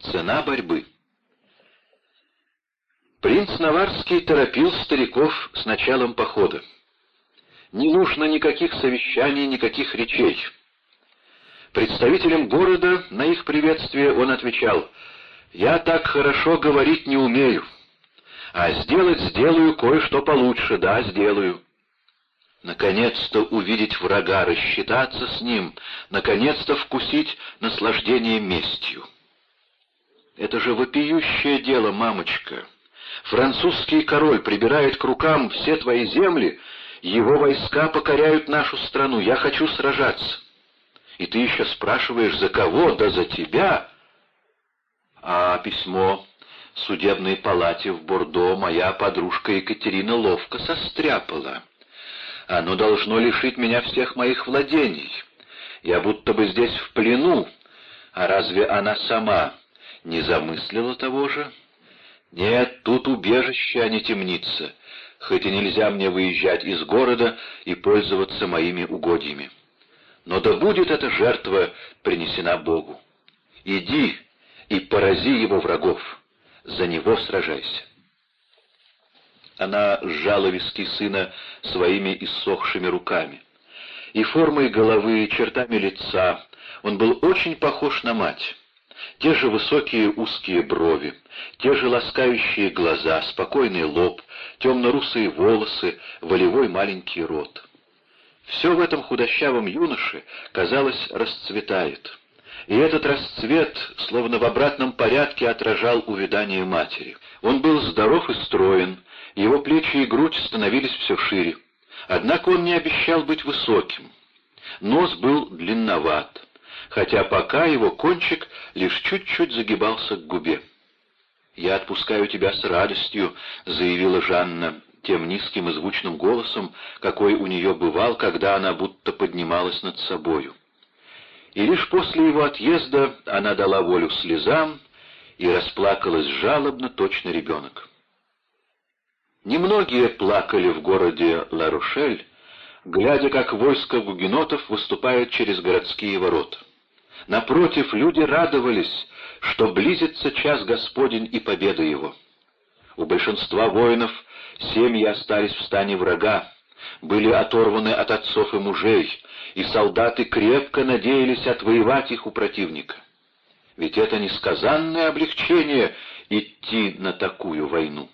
Цена борьбы. Принц Наварский торопил стариков с началом похода. Не нужно никаких совещаний, никаких речей. Представителям города на их приветствие он отвечал, «Я так хорошо говорить не умею, а сделать сделаю кое-что получше, да, сделаю». Наконец-то увидеть врага, рассчитаться с ним, наконец-то вкусить наслаждение местью. Это же вопиющее дело, мамочка. Французский король прибирает к рукам все твои земли, его войска покоряют нашу страну, я хочу сражаться. И ты еще спрашиваешь, за кого? Да за тебя. А письмо судебной палате в Бордо моя подружка Екатерина ловко состряпала. Оно должно лишить меня всех моих владений. Я будто бы здесь в плену. А разве она сама не замыслила того же? Нет, тут убежище, а не темница, хоть и нельзя мне выезжать из города и пользоваться моими угодьями. Но да будет эта жертва принесена Богу. Иди и порази его врагов, за него сражайся. Она сжала виски сына своими иссохшими руками. И формой головы, и чертами лица он был очень похож на мать. Те же высокие узкие брови, те же ласкающие глаза, спокойный лоб, темно-русые волосы, волевой маленький рот. Все в этом худощавом юноше, казалось, расцветает. И этот расцвет, словно в обратном порядке, отражал увядание матери. Он был здоров и строен, его плечи и грудь становились все шире. Однако он не обещал быть высоким. Нос был длинноват хотя пока его кончик лишь чуть-чуть загибался к губе. «Я отпускаю тебя с радостью», — заявила Жанна тем низким и звучным голосом, какой у нее бывал, когда она будто поднималась над собою. И лишь после его отъезда она дала волю слезам и расплакалась жалобно, точно ребенок. Немногие плакали в городе Ла-Рушель, глядя, как войско гугенотов выступает через городские ворота. Напротив, люди радовались, что близится час Господень и победа его. У большинства воинов семьи остались в стане врага, были оторваны от отцов и мужей, и солдаты крепко надеялись отвоевать их у противника. Ведь это несказанное облегчение идти на такую войну.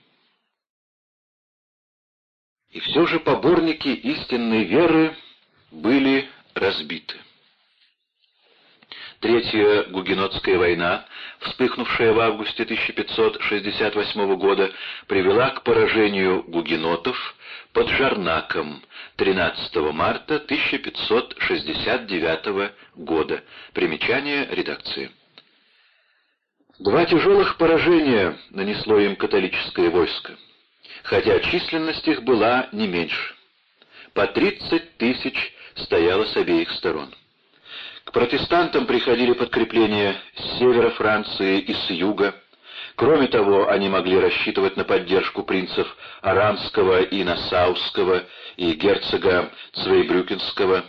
И все же поборники истинной веры были разбиты. Третья Гугенотская война, вспыхнувшая в августе 1568 года, привела к поражению гугенотов под Жарнаком 13 марта 1569 года. Примечание редакции. Два тяжелых поражения нанесло им католическое войско, хотя численность их была не меньше. По 30 тысяч стояло с обеих сторон. Протестантам приходили подкрепления с севера Франции и с юга. Кроме того, они могли рассчитывать на поддержку принцев Арамского и Нассауского и герцога Цвейбрюкенского.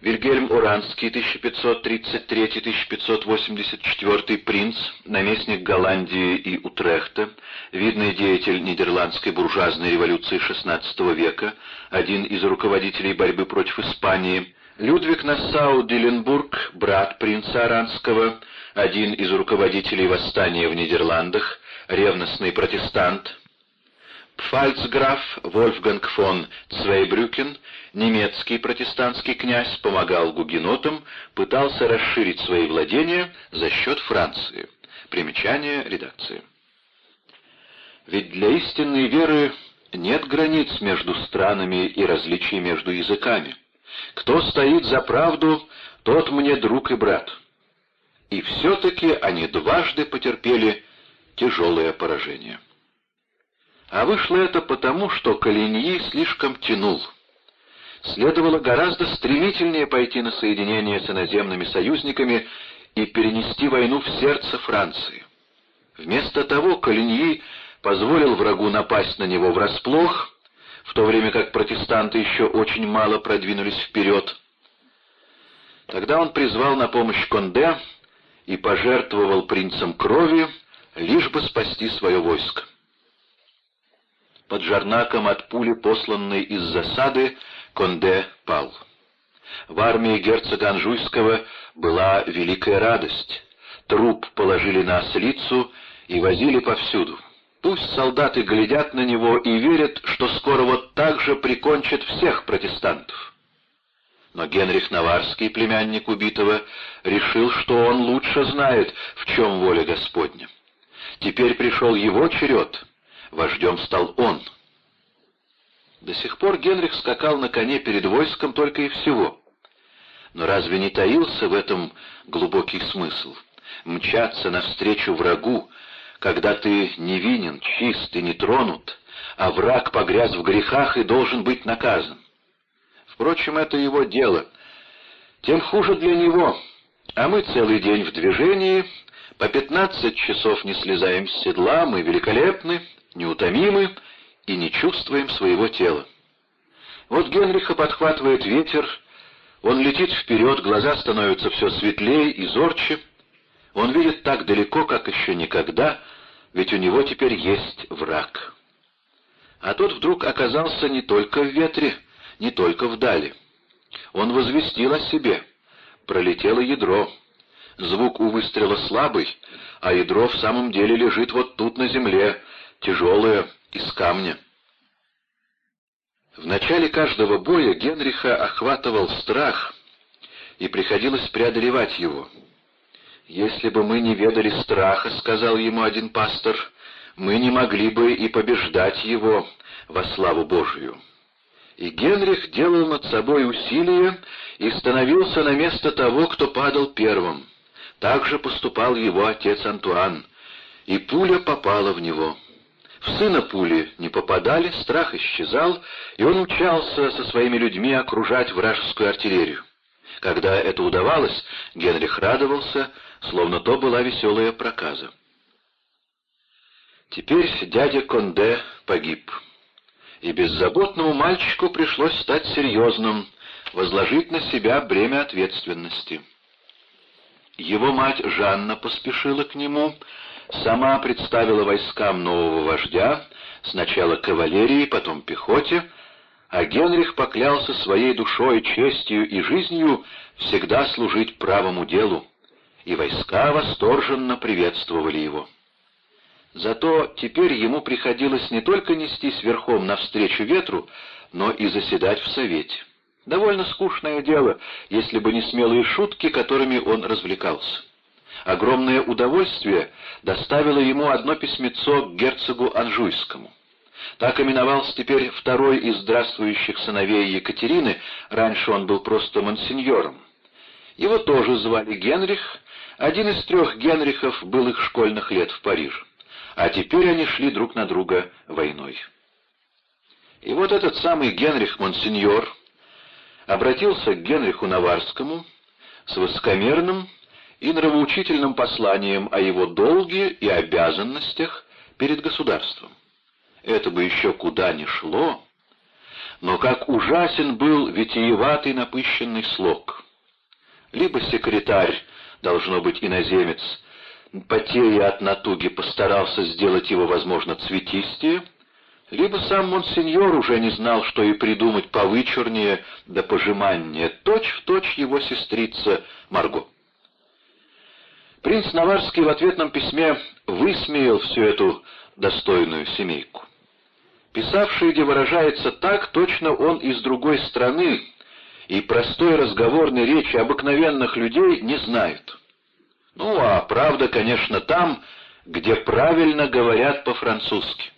Вильгельм Уранский, 1533-1584 принц, наместник Голландии и Утрехта, видный деятель нидерландской буржуазной революции XVI века, один из руководителей борьбы против Испании, Людвиг Нассау-Диленбург, брат принца Аранского, один из руководителей восстания в Нидерландах, ревностный протестант. Пфальцграф Вольфганг фон Цвейбрюкен, немецкий протестантский князь, помогал гугенотам, пытался расширить свои владения за счет Франции. Примечание редакции. Ведь для истинной веры нет границ между странами и различий между языками. Кто стоит за правду, тот мне друг и брат. И все-таки они дважды потерпели тяжелое поражение. А вышло это потому, что Калиньи слишком тянул. Следовало гораздо стремительнее пойти на соединение с иноземными союзниками и перенести войну в сердце Франции. Вместо того Калиньи позволил врагу напасть на него врасплох в то время как протестанты еще очень мало продвинулись вперед. Тогда он призвал на помощь Конде и пожертвовал принцем крови, лишь бы спасти свое войско. Под Жарнаком от пули, посланной из засады, Конде пал. В армии герцога Анжуйского была великая радость. Труп положили на ослицу и возили повсюду. Пусть солдаты глядят на него и верят, что скоро вот так же прикончат всех протестантов. Но Генрих Наварский, племянник убитого, решил, что он лучше знает, в чем воля Господня. Теперь пришел его черед, вождем стал он. До сих пор Генрих скакал на коне перед войском только и всего. Но разве не таился в этом глубокий смысл? Мчаться навстречу врагу, когда ты невинен, чист и не тронут, а враг погряз в грехах и должен быть наказан. Впрочем, это его дело. Тем хуже для него. А мы целый день в движении, по пятнадцать часов не слезаем с седла, мы великолепны, неутомимы и не чувствуем своего тела. Вот Генриха подхватывает ветер, он летит вперед, глаза становятся все светлее и зорче. Он видит так далеко, как еще никогда, ведь у него теперь есть враг. А тот вдруг оказался не только в ветре, не только вдали. Он возвестил о себе. Пролетело ядро. Звук у выстрела слабый, а ядро в самом деле лежит вот тут на земле, тяжелое, из камня. В начале каждого боя Генриха охватывал страх, и приходилось преодолевать его. «Если бы мы не ведали страха, — сказал ему один пастор, — мы не могли бы и побеждать его во славу Божию». И Генрих делал над собой усилие и становился на место того, кто падал первым. Так же поступал его отец Антуан, и пуля попала в него. В сына пули не попадали, страх исчезал, и он учался со своими людьми окружать вражескую артиллерию. Когда это удавалось, Генрих радовался, словно то была веселая проказа. Теперь дядя Конде погиб и беззаботному мальчику пришлось стать серьезным, возложить на себя бремя ответственности. Его мать Жанна поспешила к нему, сама представила войскам нового вождя, сначала кавалерии, потом пехоте, а Генрих поклялся своей душой, честью и жизнью всегда служить правому делу, и войска восторженно приветствовали его. Зато теперь ему приходилось не только нестись верхом навстречу ветру, но и заседать в совете. Довольно скучное дело, если бы не смелые шутки, которыми он развлекался. Огромное удовольствие доставило ему одно письмецо к герцогу Анжуйскому. Так именовался теперь второй из здравствующих сыновей Екатерины, раньше он был просто монсеньором. Его тоже звали Генрих, один из трех Генрихов был их школьных лет в Париже а теперь они шли друг на друга войной. И вот этот самый Генрих Монсеньор обратился к Генриху Наварскому с высокомерным и нравоучительным посланием о его долге и обязанностях перед государством. Это бы еще куда ни шло, но как ужасен был витиеватый напыщенный слог. Либо секретарь, должно быть иноземец, потея от натуги, постарался сделать его, возможно, цветистее, либо сам монсеньор уже не знал, что и придумать повычурнее да пожиманнее, точь-в-точь точь его сестрица Марго. Принц Наварский в ответном письме высмеял всю эту достойную семейку. Писавший, где выражается так, точно он из другой страны, и простой разговорной речи обыкновенных людей не знает. Ну, а правда, конечно, там, где правильно говорят по-французски.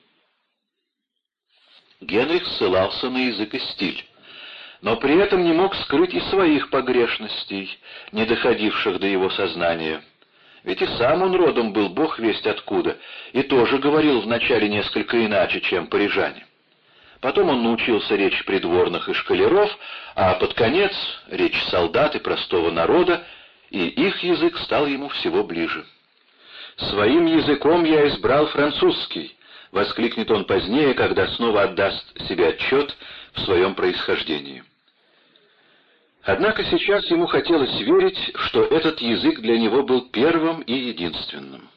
Генрих ссылался на язык и стиль, но при этом не мог скрыть и своих погрешностей, не доходивших до его сознания. Ведь и сам он родом был бог весть откуда, и тоже говорил вначале несколько иначе, чем парижане. Потом он научился речь придворных и шкалеров, а под конец — речь солдат и простого народа, и их язык стал ему всего ближе. «Своим языком я избрал французский», — воскликнет он позднее, когда снова отдаст себе отчет в своем происхождении. Однако сейчас ему хотелось верить, что этот язык для него был первым и единственным.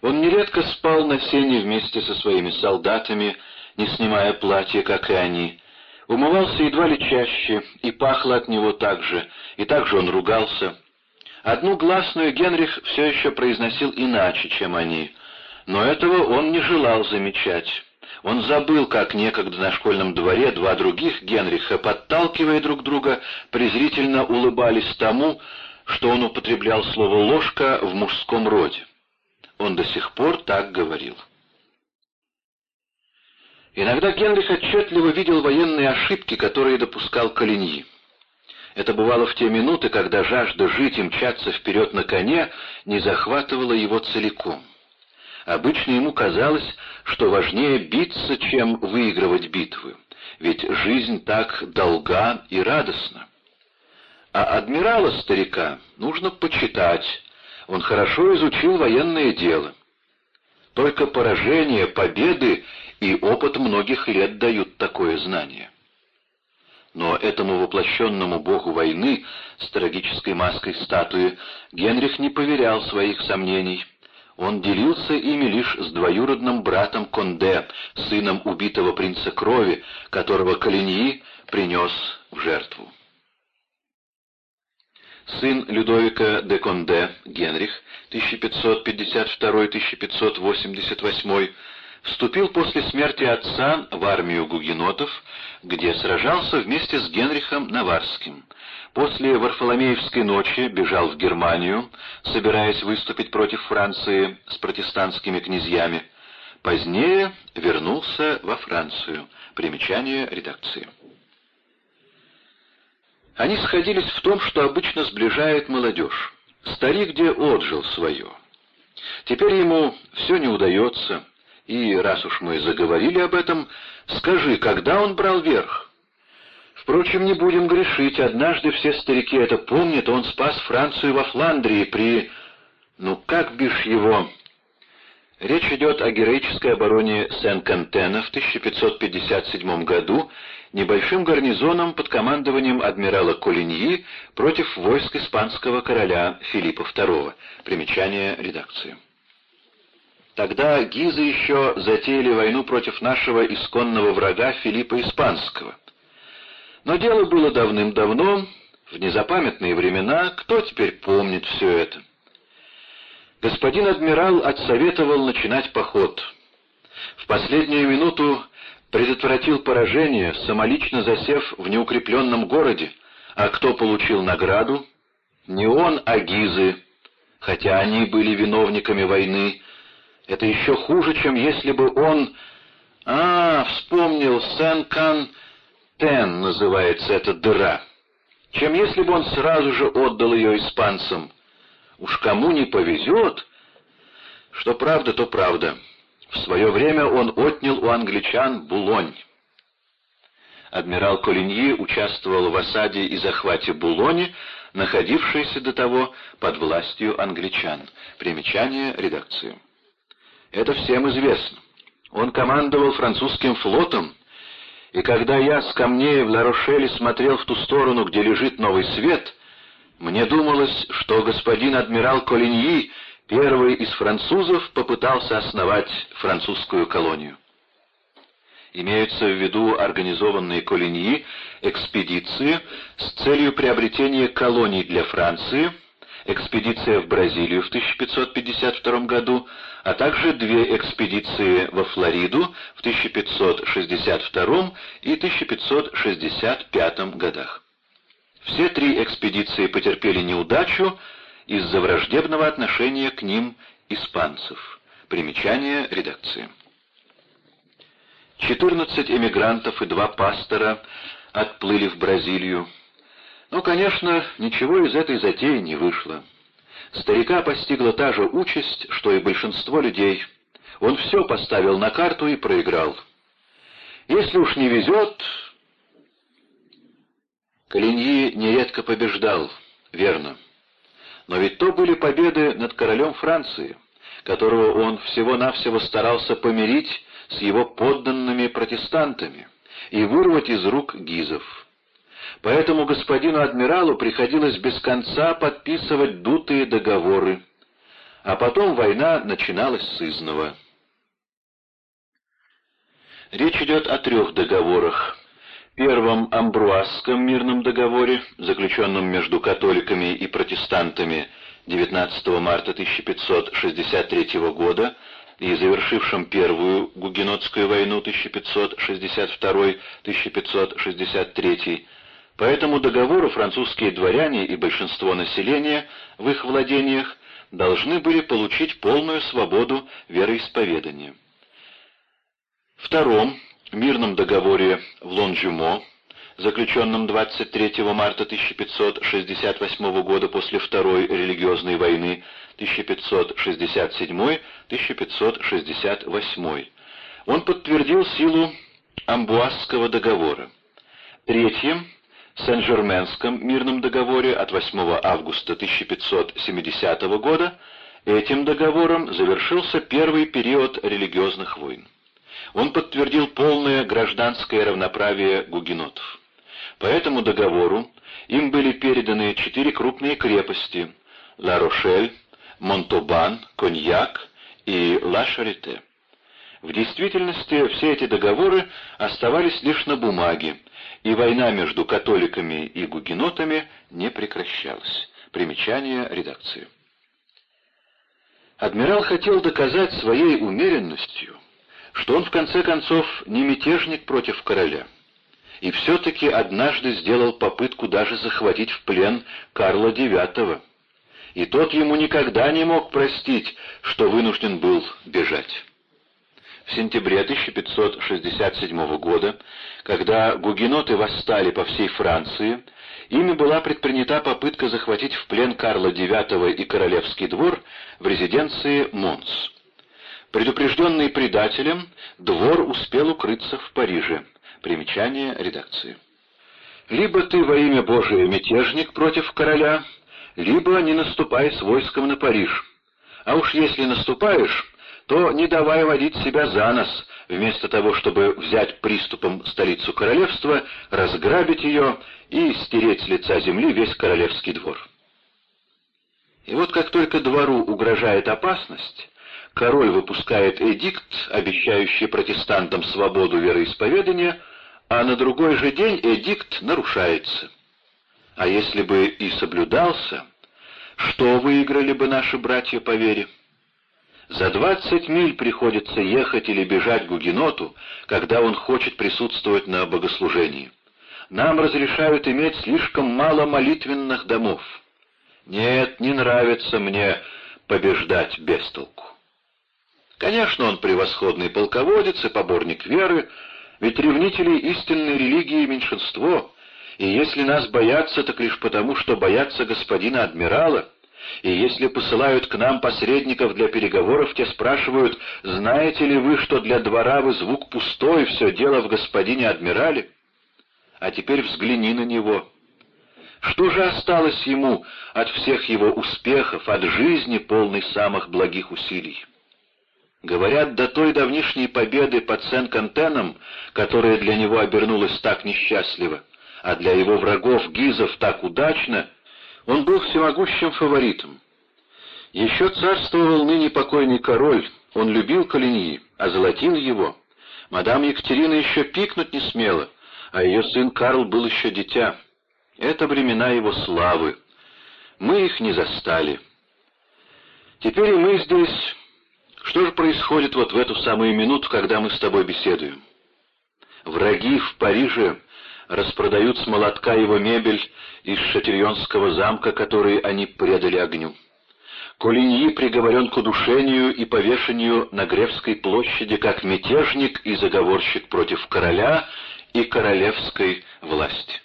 Он нередко спал на сене вместе со своими солдатами, не снимая платья, как и они, умывался едва ли чаще, и пахло от него так же, и так же он ругался. Одну гласную Генрих все еще произносил иначе, чем они, но этого он не желал замечать. Он забыл, как некогда на школьном дворе два других Генриха, подталкивая друг друга, презрительно улыбались тому, что он употреблял слово «ложка» в мужском роде. Он до сих пор так говорил. Иногда Генрих отчетливо видел военные ошибки, которые допускал Калиньи. Это бывало в те минуты, когда жажда жить и мчаться вперед на коне не захватывала его целиком. Обычно ему казалось, что важнее биться, чем выигрывать битвы, ведь жизнь так долга и радостна. А адмирала-старика нужно почитать, он хорошо изучил военное дело. Только поражение, победы и опыт многих лет дают такое знание. Но этому воплощенному богу войны с трагической маской статуи Генрих не поверял своих сомнений — он делился ими лишь с двоюродным братом Конде, сыном убитого принца крови, которого Калиньи принес в жертву. Сын Людовика де Конде, Генрих, 1552-1588, вступил после смерти отца в армию гугенотов, где сражался вместе с Генрихом Наварским. После Варфоломеевской ночи бежал в Германию, собираясь выступить против Франции с протестантскими князьями. Позднее вернулся во Францию. Примечание редакции. Они сходились в том, что обычно сближает молодежь. Старик где отжил свое. Теперь ему все не удается, и раз уж мы заговорили об этом, скажи, когда он брал верх? Впрочем, не будем грешить, однажды все старики это помнят, он спас Францию во Фландрии при... Ну как бишь его... Речь идет о героической обороне Сен-Кантена в 1557 году небольшим гарнизоном под командованием адмирала Колиньи против войск испанского короля Филиппа II. Примечание редакции. Тогда гизы еще затеяли войну против нашего исконного врага Филиппа Испанского. Но дело было давным-давно, в незапамятные времена, кто теперь помнит все это? Господин адмирал отсоветовал начинать поход. В последнюю минуту предотвратил поражение, самолично засев в неукрепленном городе, а кто получил награду? Не он, а Гизы, хотя они были виновниками войны. Это еще хуже, чем если бы он... А, вспомнил, Сен-Кан Тен называется эта дыра, чем если бы он сразу же отдал ее испанцам. Уж кому не повезет, что правда, то правда. В свое время он отнял у англичан Булонь. Адмирал Колиньи участвовал в осаде и захвате Булони, находившейся до того под властью англичан. Примечание редакции. Это всем известно. Он командовал французским флотом, и когда я с камней в Ларошеле смотрел в ту сторону, где лежит новый свет, мне думалось, что господин адмирал Колиньи, первый из французов, попытался основать французскую колонию. Имеются в виду организованные Колиньи экспедиции с целью приобретения колоний для Франции – экспедиция в Бразилию в 1552 году, а также две экспедиции во Флориду в 1562 и 1565 годах. Все три экспедиции потерпели неудачу из-за враждебного отношения к ним испанцев. Примечание редакции. 14 эмигрантов и два пастора отплыли в Бразилию. Но, конечно, ничего из этой затеи не вышло. Старика постигла та же участь, что и большинство людей. Он все поставил на карту и проиграл. Если уж не везет... Калиньи нередко побеждал, верно. Но ведь то были победы над королем Франции, которого он всего-навсего старался помирить с его подданными протестантами и вырвать из рук гизов. Поэтому господину адмиралу приходилось без конца подписывать дутые договоры, а потом война начиналась с изного. Речь идет о трех договорах. Первом Амбруазском мирном договоре, заключенном между католиками и протестантами 19 марта 1563 года и завершившем Первую Гугенотскую войну 1562-1563, по этому договору французские дворяне и большинство населения в их владениях должны были получить полную свободу вероисповедания. Втором мирном договоре в Лонжюмо, заключенном 23 марта 1568 года после Второй религиозной войны 1567-1568, он подтвердил силу Амбуазского договора. Третьем Сен-Жерменском мирном договоре от 8 августа 1570 года этим договором завершился первый период религиозных войн. Он подтвердил полное гражданское равноправие гугенотов. По этому договору им были переданы четыре крупные крепости – Ла-Рошель, Монтобан, Коньяк и Ла-Шарите. В действительности все эти договоры оставались лишь на бумаге, и война между католиками и гугенотами не прекращалась. Примечание редакции. Адмирал хотел доказать своей умеренностью, что он в конце концов не мятежник против короля, и все-таки однажды сделал попытку даже захватить в плен Карла IX, и тот ему никогда не мог простить, что вынужден был бежать в сентябре 1567 года, когда гугеноты восстали по всей Франции, ими была предпринята попытка захватить в плен Карла IX и Королевский двор в резиденции Монс. Предупрежденный предателем, двор успел укрыться в Париже. Примечание редакции. «Либо ты во имя Божие мятежник против короля, либо не наступай с войском на Париж. А уж если наступаешь, то не давай водить себя за нос, вместо того, чтобы взять приступом столицу королевства, разграбить ее и стереть с лица земли весь королевский двор. И вот как только двору угрожает опасность, король выпускает эдикт, обещающий протестантам свободу вероисповедания, а на другой же день эдикт нарушается. А если бы и соблюдался, что выиграли бы наши братья по вере? За двадцать миль приходится ехать или бежать гугеноту, когда он хочет присутствовать на богослужении. Нам разрешают иметь слишком мало молитвенных домов. Нет, не нравится мне побеждать без толку. Конечно, он превосходный полководец и поборник веры, ведь ревнителей истинной религии меньшинство, и если нас боятся, так лишь потому, что боятся господина адмирала — и если посылают к нам посредников для переговоров, те спрашивают, знаете ли вы, что для двора вы звук пустой, все дело в господине адмирале? А теперь взгляни на него. Что же осталось ему от всех его успехов, от жизни, полной самых благих усилий? Говорят, до той давнишней победы под Сен-Кантеном, которая для него обернулась так несчастливо, а для его врагов Гизов так удачно, он был всемогущим фаворитом. Еще царствовал ныне покойный король, он любил Калиньи, озолотил его. Мадам Екатерина еще пикнуть не смела, а ее сын Карл был еще дитя. Это времена его славы. Мы их не застали. Теперь и мы здесь. Что же происходит вот в эту самую минуту, когда мы с тобой беседуем? Враги в Париже распродают с молотка его мебель из Шатильонского замка, который они предали огню. Колиньи приговорен к удушению и повешению на Гревской площади как мятежник и заговорщик против короля и королевской власти.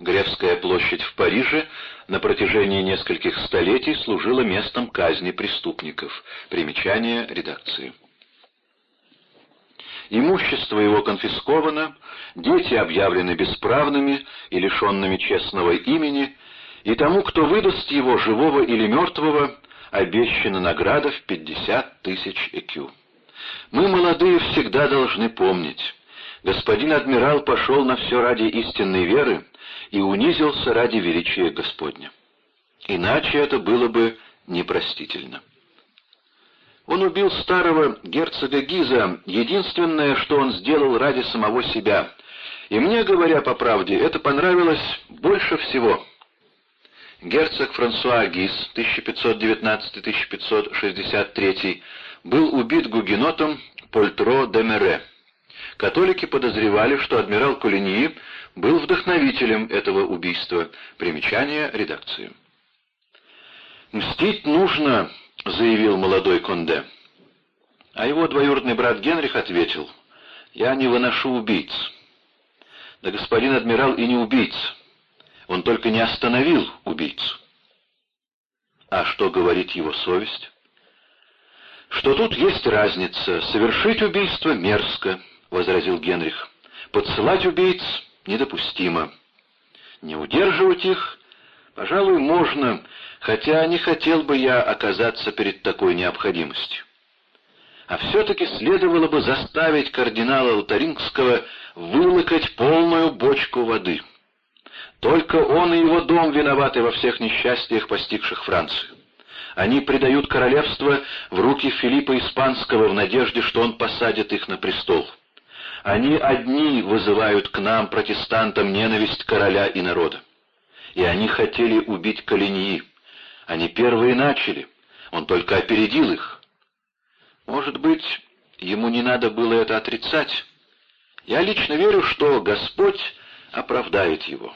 Гревская площадь в Париже на протяжении нескольких столетий служила местом казни преступников. Примечание редакции. Имущество его конфисковано, дети объявлены бесправными и лишенными честного имени, и тому, кто выдаст его, живого или мертвого, обещана награда в пятьдесят тысяч ЭКЮ. Мы, молодые, всегда должны помнить, господин адмирал пошел на все ради истинной веры и унизился ради величия Господня. Иначе это было бы непростительно. Он убил старого герцога Гиза, единственное, что он сделал ради самого себя. И мне, говоря по правде, это понравилось больше всего. Герцог Франсуа Гиз, 1519-1563, был убит гугенотом Польтро де Мере. Католики подозревали, что адмирал Кулиньи был вдохновителем этого убийства. Примечание редакции. «Мстить нужно», — заявил молодой Конде. А его двоюродный брат Генрих ответил, «Я не выношу убийц». Да господин адмирал и не убийц. Он только не остановил убийцу. А что говорит его совесть? Что тут есть разница. Совершить убийство мерзко, — возразил Генрих. Подсылать убийц недопустимо. Не удерживать их, пожалуй, можно, хотя не хотел бы я оказаться перед такой необходимостью. А все-таки следовало бы заставить кардинала Лотарингского вылокать полную бочку воды. Только он и его дом виноваты во всех несчастьях, постигших Францию. Они предают королевство в руки Филиппа Испанского в надежде, что он посадит их на престол. Они одни вызывают к нам, протестантам, ненависть короля и народа. И они хотели убить Калиньи. Они первые начали. Он только опередил их. Может быть, ему не надо было это отрицать. Я лично верю, что Господь оправдает его.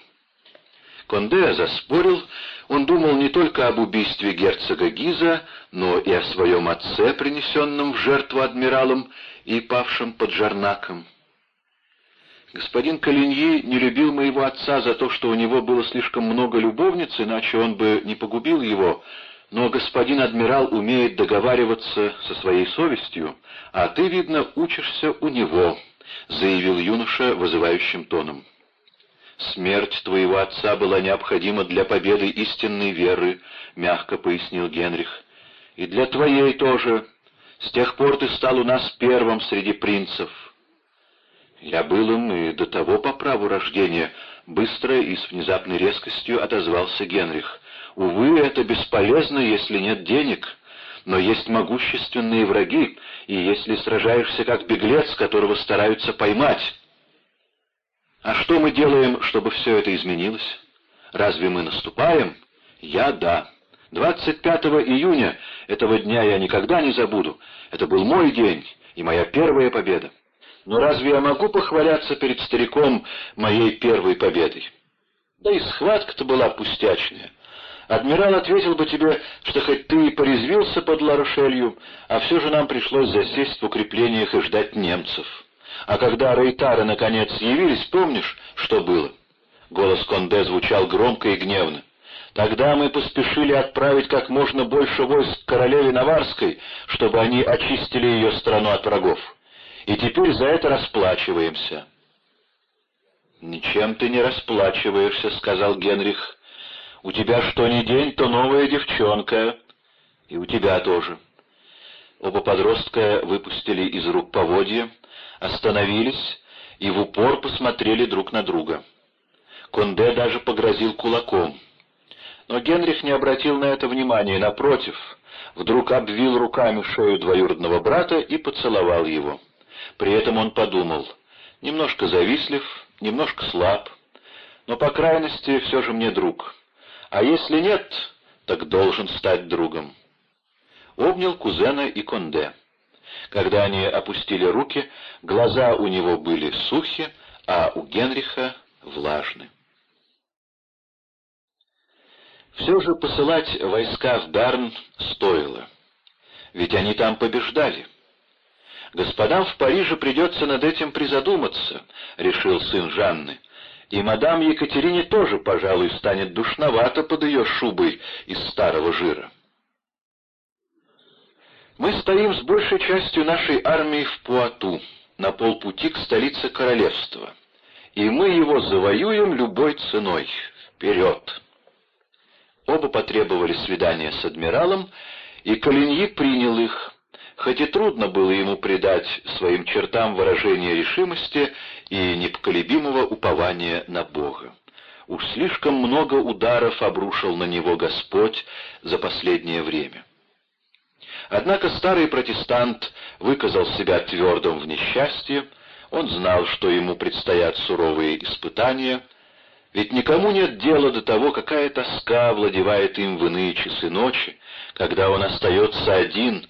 Конде заспорил, он думал не только об убийстве герцога Гиза, но и о своем отце, принесенном в жертву адмиралом и павшем под Жарнаком. Господин Калиньи не любил моего отца за то, что у него было слишком много любовниц, иначе он бы не погубил его, но господин адмирал умеет договариваться со своей совестью, а ты, видно, учишься у него», — заявил юноша вызывающим тоном. «Смерть твоего отца была необходима для победы истинной веры», — мягко пояснил Генрих. «И для твоей тоже. С тех пор ты стал у нас первым среди принцев». «Я был им и до того по праву рождения», — быстро и с внезапной резкостью отозвался Генрих. Увы, это бесполезно, если нет денег. Но есть могущественные враги, и если сражаешься как беглец, которого стараются поймать. А что мы делаем, чтобы все это изменилось? Разве мы наступаем? Я — да. 25 июня этого дня я никогда не забуду. Это был мой день и моя первая победа. Но разве я могу похваляться перед стариком моей первой победой? Да и схватка-то была пустячная. Адмирал ответил бы тебе, что хоть ты и порезвился под Ларошелью, а все же нам пришлось засесть в укреплениях и ждать немцев. А когда рейтары наконец явились, помнишь, что было? Голос Конде звучал громко и гневно. Тогда мы поспешили отправить как можно больше войск королеве Наварской, чтобы они очистили ее страну от врагов. И теперь за это расплачиваемся. «Ничем ты не расплачиваешься», — сказал Генрих. У тебя что ни день, то новая девчонка. И у тебя тоже. Оба подростка выпустили из рук поводья, остановились и в упор посмотрели друг на друга. Конде даже погрозил кулаком. Но Генрих не обратил на это внимания, напротив, вдруг обвил руками шею двоюродного брата и поцеловал его. При этом он подумал, немножко завистлив, немножко слаб, но, по крайности, все же мне друг а если нет, так должен стать другом. Обнял кузена и Конде. Когда они опустили руки, глаза у него были сухи, а у Генриха влажны. Все же посылать войска в Дарн стоило, ведь они там побеждали. «Господам в Париже придется над этим призадуматься», — решил сын Жанны. И мадам Екатерине тоже, пожалуй, станет душновато под ее шубой из старого жира. Мы стоим с большей частью нашей армии в Пуату, на полпути к столице королевства, и мы его завоюем любой ценой. Вперед! Оба потребовали свидания с адмиралом, и Калиньи принял их, хоть и трудно было ему придать своим чертам выражение решимости и непоколебимого упования на Бога. Уж слишком много ударов обрушил на него Господь за последнее время. Однако старый протестант выказал себя твердым в несчастье, он знал, что ему предстоят суровые испытания, ведь никому нет дела до того, какая тоска владевает им в иные часы ночи, когда он остается один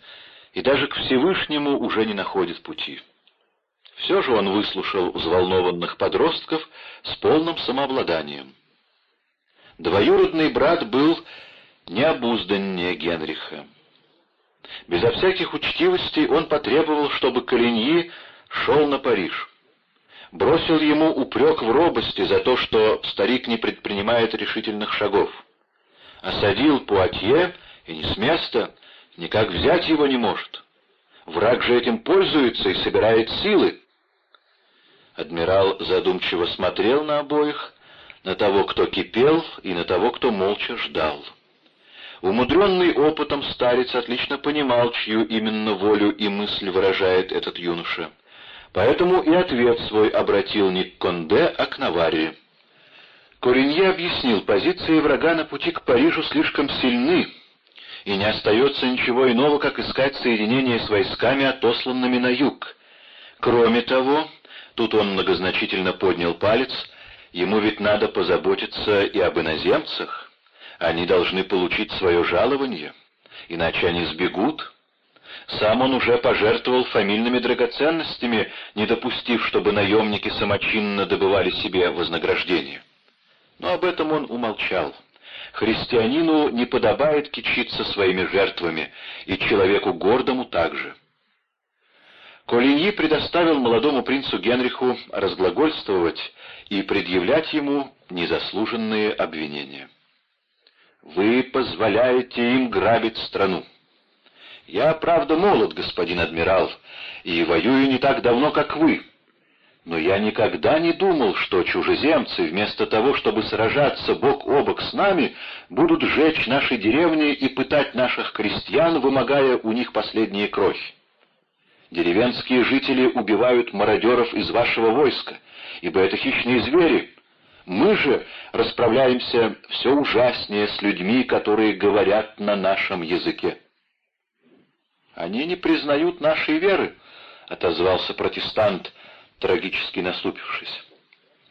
и даже к Всевышнему уже не находит пути. Все же он выслушал взволнованных подростков с полным самообладанием. Двоюродный брат был необузданнее Генриха. Безо всяких учтивостей он потребовал, чтобы Калиньи шел на Париж. Бросил ему упрек в робости за то, что старик не предпринимает решительных шагов. Осадил Пуатье и не с места, никак взять его не может. Враг же этим пользуется и собирает силы. Адмирал задумчиво смотрел на обоих, на того, кто кипел, и на того, кто молча ждал. Умудренный опытом старец отлично понимал, чью именно волю и мысль выражает этот юноша. Поэтому и ответ свой обратил не к Конде, а к Наварии. Коренье объяснил, позиции врага на пути к Парижу слишком сильны, и не остается ничего иного, как искать соединение с войсками, отосланными на юг. Кроме того, Тут он многозначительно поднял палец. Ему ведь надо позаботиться и об иноземцах. Они должны получить свое жалование, иначе они сбегут. Сам он уже пожертвовал фамильными драгоценностями, не допустив, чтобы наемники самочинно добывали себе вознаграждение. Но об этом он умолчал. Христианину не подобает кичиться своими жертвами, и человеку гордому также. Колиньи предоставил молодому принцу Генриху разглагольствовать и предъявлять ему незаслуженные обвинения. «Вы позволяете им грабить страну. Я, правда, молод, господин адмирал, и воюю не так давно, как вы. Но я никогда не думал, что чужеземцы, вместо того, чтобы сражаться бок о бок с нами, будут жечь наши деревни и пытать наших крестьян, вымогая у них последние крохи. Деревенские жители убивают мародеров из вашего войска, ибо это хищные звери. Мы же расправляемся все ужаснее с людьми, которые говорят на нашем языке. «Они не признают нашей веры», — отозвался протестант, трагически насупившись.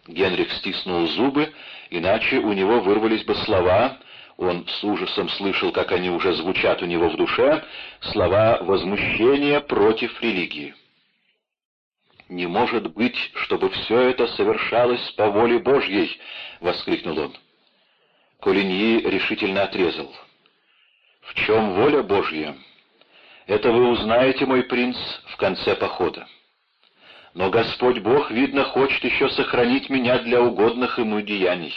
Генрих стиснул зубы, иначе у него вырвались бы слова, он с ужасом слышал, как они уже звучат у него в душе, слова возмущения против религии. «Не может быть, чтобы все это совершалось по воле Божьей!» — воскликнул он. Колиньи решительно отрезал. «В чем воля Божья? Это вы узнаете, мой принц, в конце похода. Но Господь Бог, видно, хочет еще сохранить меня для угодных ему деяний».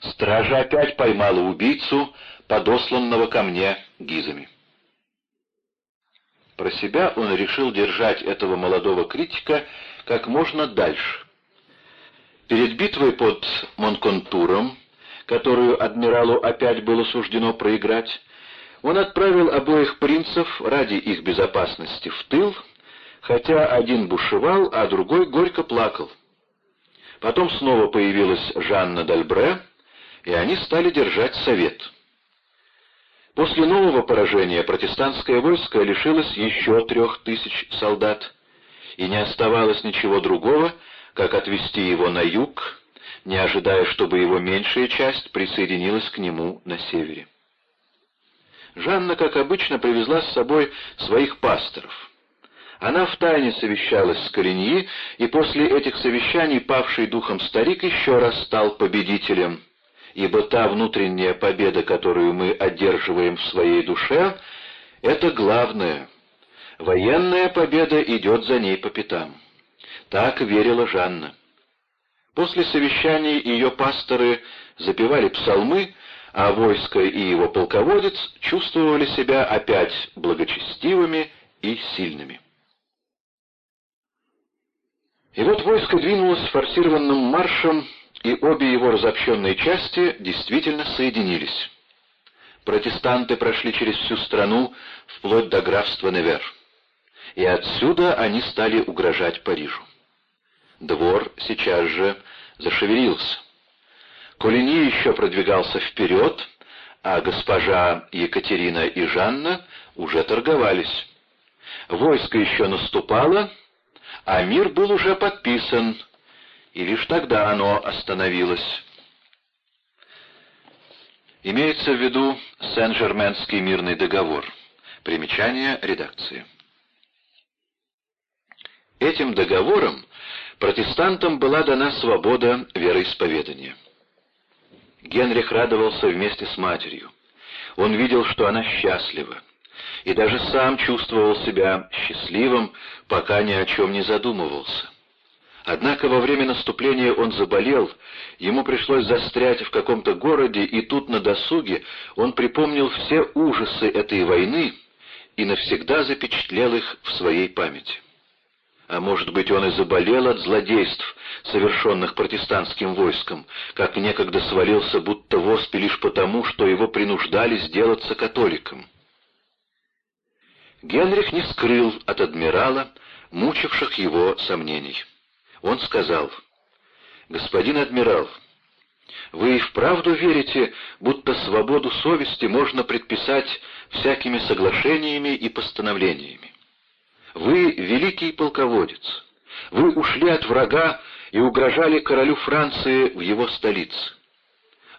Стража опять поймала убийцу, подосланного ко мне гизами. Про себя он решил держать этого молодого критика как можно дальше. Перед битвой под Монконтуром, которую адмиралу опять было суждено проиграть, он отправил обоих принцев ради их безопасности в тыл, хотя один бушевал, а другой горько плакал. Потом снова появилась Жанна Дальбре, и они стали держать совет. После нового поражения протестантское войско лишилось еще трех тысяч солдат, и не оставалось ничего другого, как отвести его на юг, не ожидая, чтобы его меньшая часть присоединилась к нему на севере. Жанна, как обычно, привезла с собой своих пасторов. Она втайне совещалась с Кореньи, и после этих совещаний павший духом старик еще раз стал победителем — ибо та внутренняя победа, которую мы одерживаем в своей душе, это главное. Военная победа идет за ней по пятам. Так верила Жанна. После совещаний ее пасторы запевали псалмы, а войско и его полководец чувствовали себя опять благочестивыми и сильными. И вот войско двинулось форсированным маршем и обе его разобщенные части действительно соединились. Протестанты прошли через всю страну, вплоть до графства Невер. И отсюда они стали угрожать Парижу. Двор сейчас же зашевелился. Колени еще продвигался вперед, а госпожа Екатерина и Жанна уже торговались. Войско еще наступало, а мир был уже подписан, и лишь тогда оно остановилось. Имеется в виду Сен-Жерменский мирный договор. Примечание редакции. Этим договором протестантам была дана свобода вероисповедания. Генрих радовался вместе с матерью. Он видел, что она счастлива, и даже сам чувствовал себя счастливым, пока ни о чем не задумывался. Однако во время наступления он заболел, ему пришлось застрять в каком-то городе, и тут на досуге он припомнил все ужасы этой войны и навсегда запечатлел их в своей памяти. А может быть, он и заболел от злодейств, совершенных протестантским войском, как некогда свалился будто в лишь потому, что его принуждали сделаться католиком. Генрих не скрыл от адмирала мучивших его сомнений. Он сказал, «Господин адмирал, вы и вправду верите, будто свободу совести можно предписать всякими соглашениями и постановлениями? Вы великий полководец. Вы ушли от врага и угрожали королю Франции в его столице.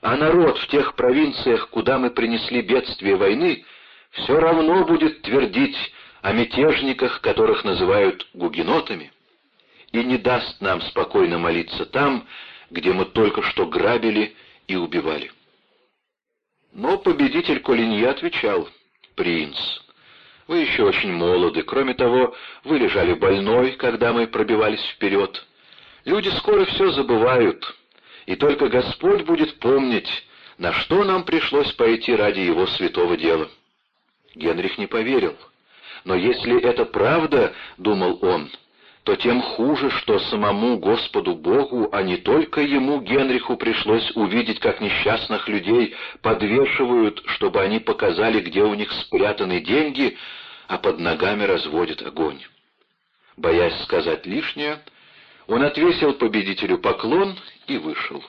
А народ в тех провинциях, куда мы принесли бедствие войны, все равно будет твердить о мятежниках, которых называют гугенотами и не даст нам спокойно молиться там, где мы только что грабили и убивали. Но победитель Колинья отвечал, «Принц, вы еще очень молоды. Кроме того, вы лежали больной, когда мы пробивались вперед. Люди скоро все забывают, и только Господь будет помнить, на что нам пришлось пойти ради Его святого дела». Генрих не поверил. «Но если это правда, — думал он, — то тем хуже, что самому Господу Богу, а не только ему, Генриху, пришлось увидеть, как несчастных людей подвешивают, чтобы они показали, где у них спрятаны деньги, а под ногами разводят огонь. Боясь сказать лишнее, он отвесил победителю поклон и вышел.